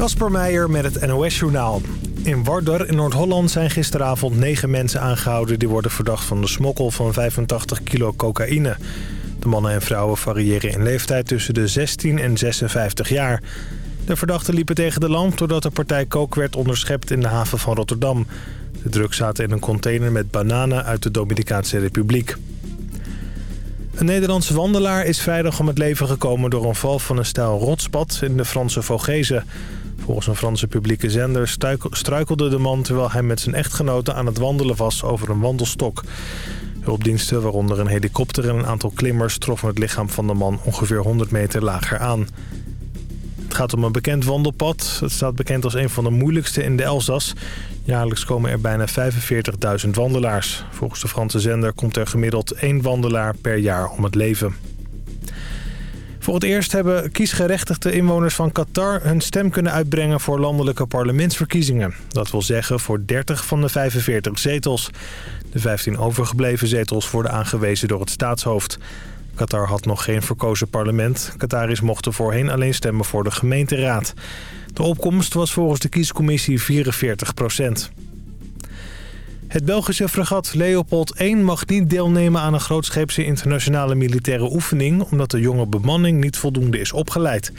Kasper Meijer met het NOS-journaal. In Warder in Noord-Holland zijn gisteravond negen mensen aangehouden... die worden verdacht van de smokkel van 85 kilo cocaïne. De mannen en vrouwen variëren in leeftijd tussen de 16 en 56 jaar. De verdachten liepen tegen de lamp doordat de partij kook werd onderschept in de haven van Rotterdam. De drugs zaten in een container met bananen uit de Dominicaanse Republiek. Een Nederlandse wandelaar is vrijdag om het leven gekomen door een val van een stijl rotspad in de Franse Vogezen. Volgens een Franse publieke zender struikelde de man terwijl hij met zijn echtgenote aan het wandelen was over een wandelstok. Hulpdiensten, waaronder een helikopter en een aantal klimmers, troffen het lichaam van de man ongeveer 100 meter lager aan. Het gaat om een bekend wandelpad. Het staat bekend als een van de moeilijkste in de Elzas. Jaarlijks komen er bijna 45.000 wandelaars. Volgens de Franse zender komt er gemiddeld één wandelaar per jaar om het leven. Voor het eerst hebben kiesgerechtigde inwoners van Qatar hun stem kunnen uitbrengen voor landelijke parlementsverkiezingen. Dat wil zeggen voor 30 van de 45 zetels. De 15 overgebleven zetels worden aangewezen door het staatshoofd. Qatar had nog geen verkozen parlement. Qataris mochten voorheen alleen stemmen voor de gemeenteraad. De opkomst was volgens de kiescommissie 44 procent. Het Belgische fregat Leopold 1 mag niet deelnemen aan een grootscheepse internationale militaire oefening... omdat de jonge bemanning niet voldoende is opgeleid.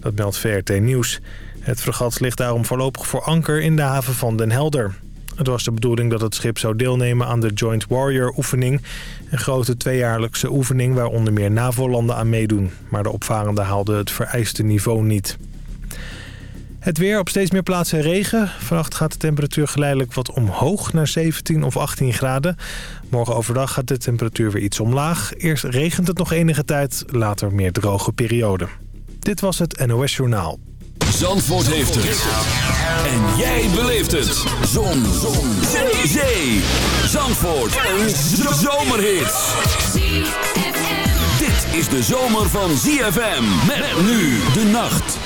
Dat meldt VRT Nieuws. Het fregat ligt daarom voorlopig voor anker in de haven van Den Helder. Het was de bedoeling dat het schip zou deelnemen aan de Joint Warrior oefening. Een grote tweejaarlijkse oefening waar onder meer NAVO-landen aan meedoen. Maar de opvarenden haalden het vereiste niveau niet. Het weer op steeds meer plaatsen regen. Vannacht gaat de temperatuur geleidelijk wat omhoog naar 17 of 18 graden. Morgen overdag gaat de temperatuur weer iets omlaag. Eerst regent het nog enige tijd, later meer droge periode. Dit was het NOS Journaal. Zandvoort heeft het. En jij beleeft het. Zon. Zon. Zee. Zandvoort. Een zomerhit. Dit is de zomer van ZFM. Met nu de nacht.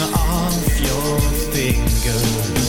Off your fingers?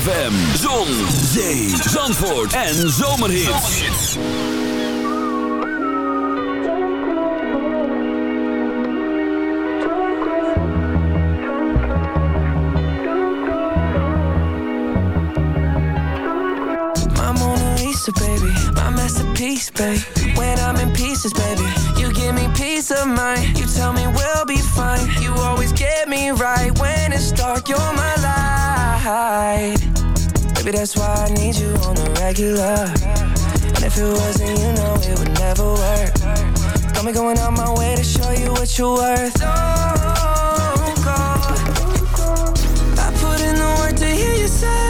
ZFM, zon, zee, zandvoort en zomerhits. My Mona Lisa, baby, my masterpiece, baby. When I'm in pieces, baby, give me peace of mind. You tell me we'll be fine. You always get me right when it's dark. You're my light, baby. That's why I need you on the regular. And if it wasn't, you know it would never work. Got me going out my way to show you what you're worth. Oh, Don't go. I put in the work to hear you say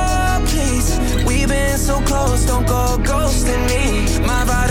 We've been so close, don't go ghosting me. My vital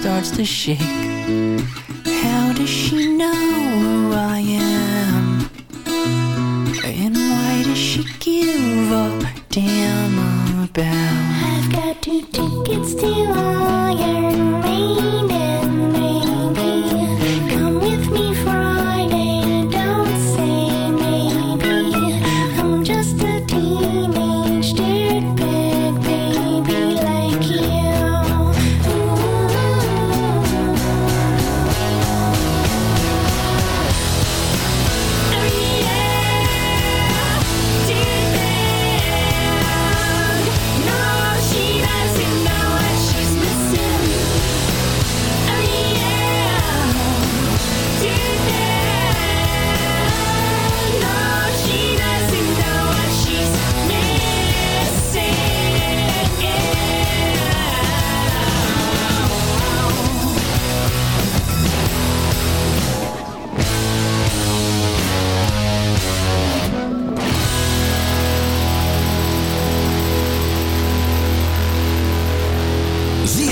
starts to shake.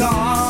Baby's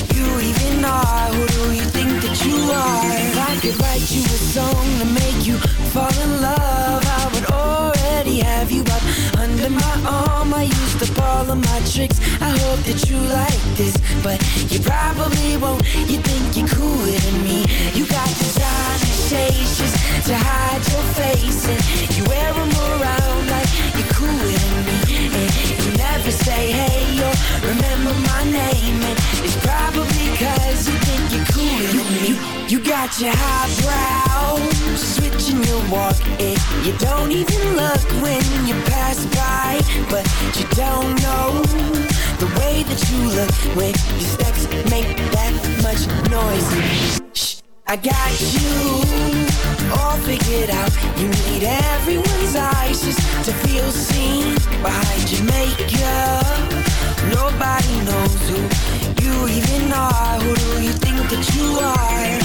you even are. Who do you think that you are? If I could write you a song to make you fall in love, I would already have you up under my arm. I used up all my tricks. I hope that you like this, but you probably won't. You think you're cooler than me. You got designer shades just to hide your face, and you wear them around like you're cooler than me. And you never say hey or remember my name, and it's probably cause you think you're cooler than me. You got your highbrow, switching your walk, and you don't even look when you pass by, but you don't know the way that you look when your steps make that much noise. Shh, I got you all figured out. You need everyone's eyes just to feel seen behind your makeup. Nobody knows who you even are. Who do you think that you are?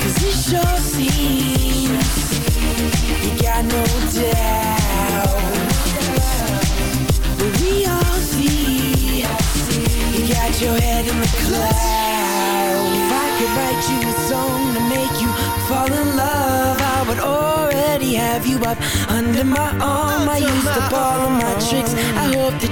Cause it sure seems you got no doubt. But we all see you got your head in the clouds. If I could write you a song to make you fall in love, I would already have you up under my arm. I used up all of my tricks. I hope that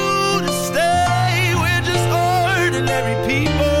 ordinary people.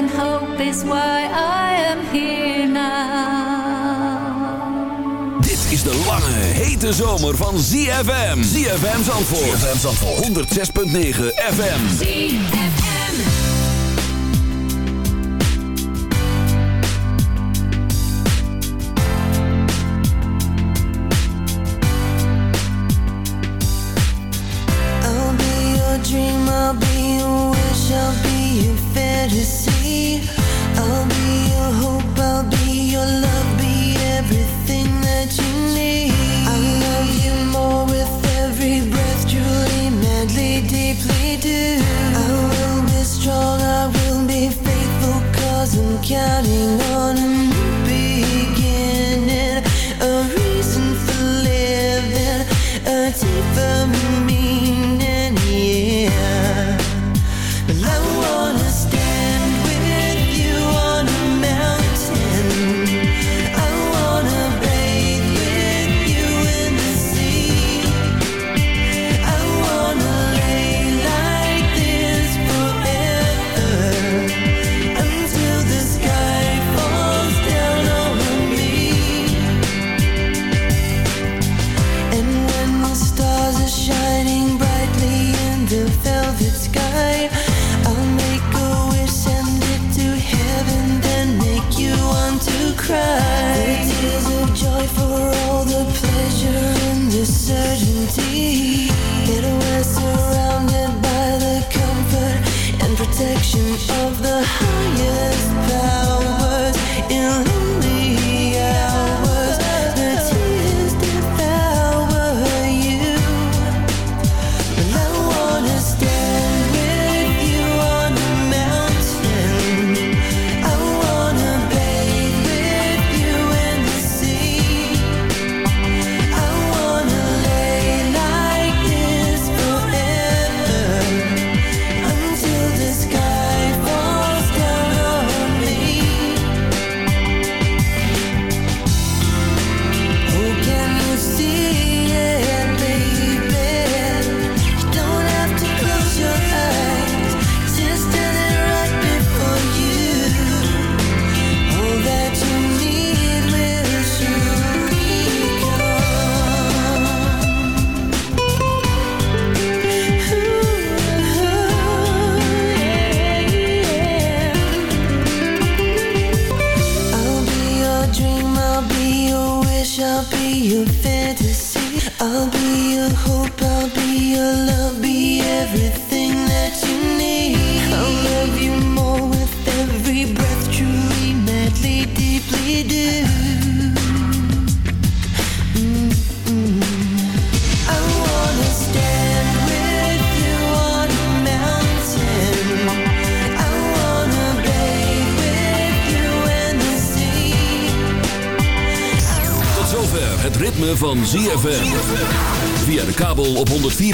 than hope is why I am here now. Dit is de lange, hete zomer van ZFM. ZFM Zandvoort. ZFM Zandvoort. 106.9 FM. ZFM. vibration of the highest.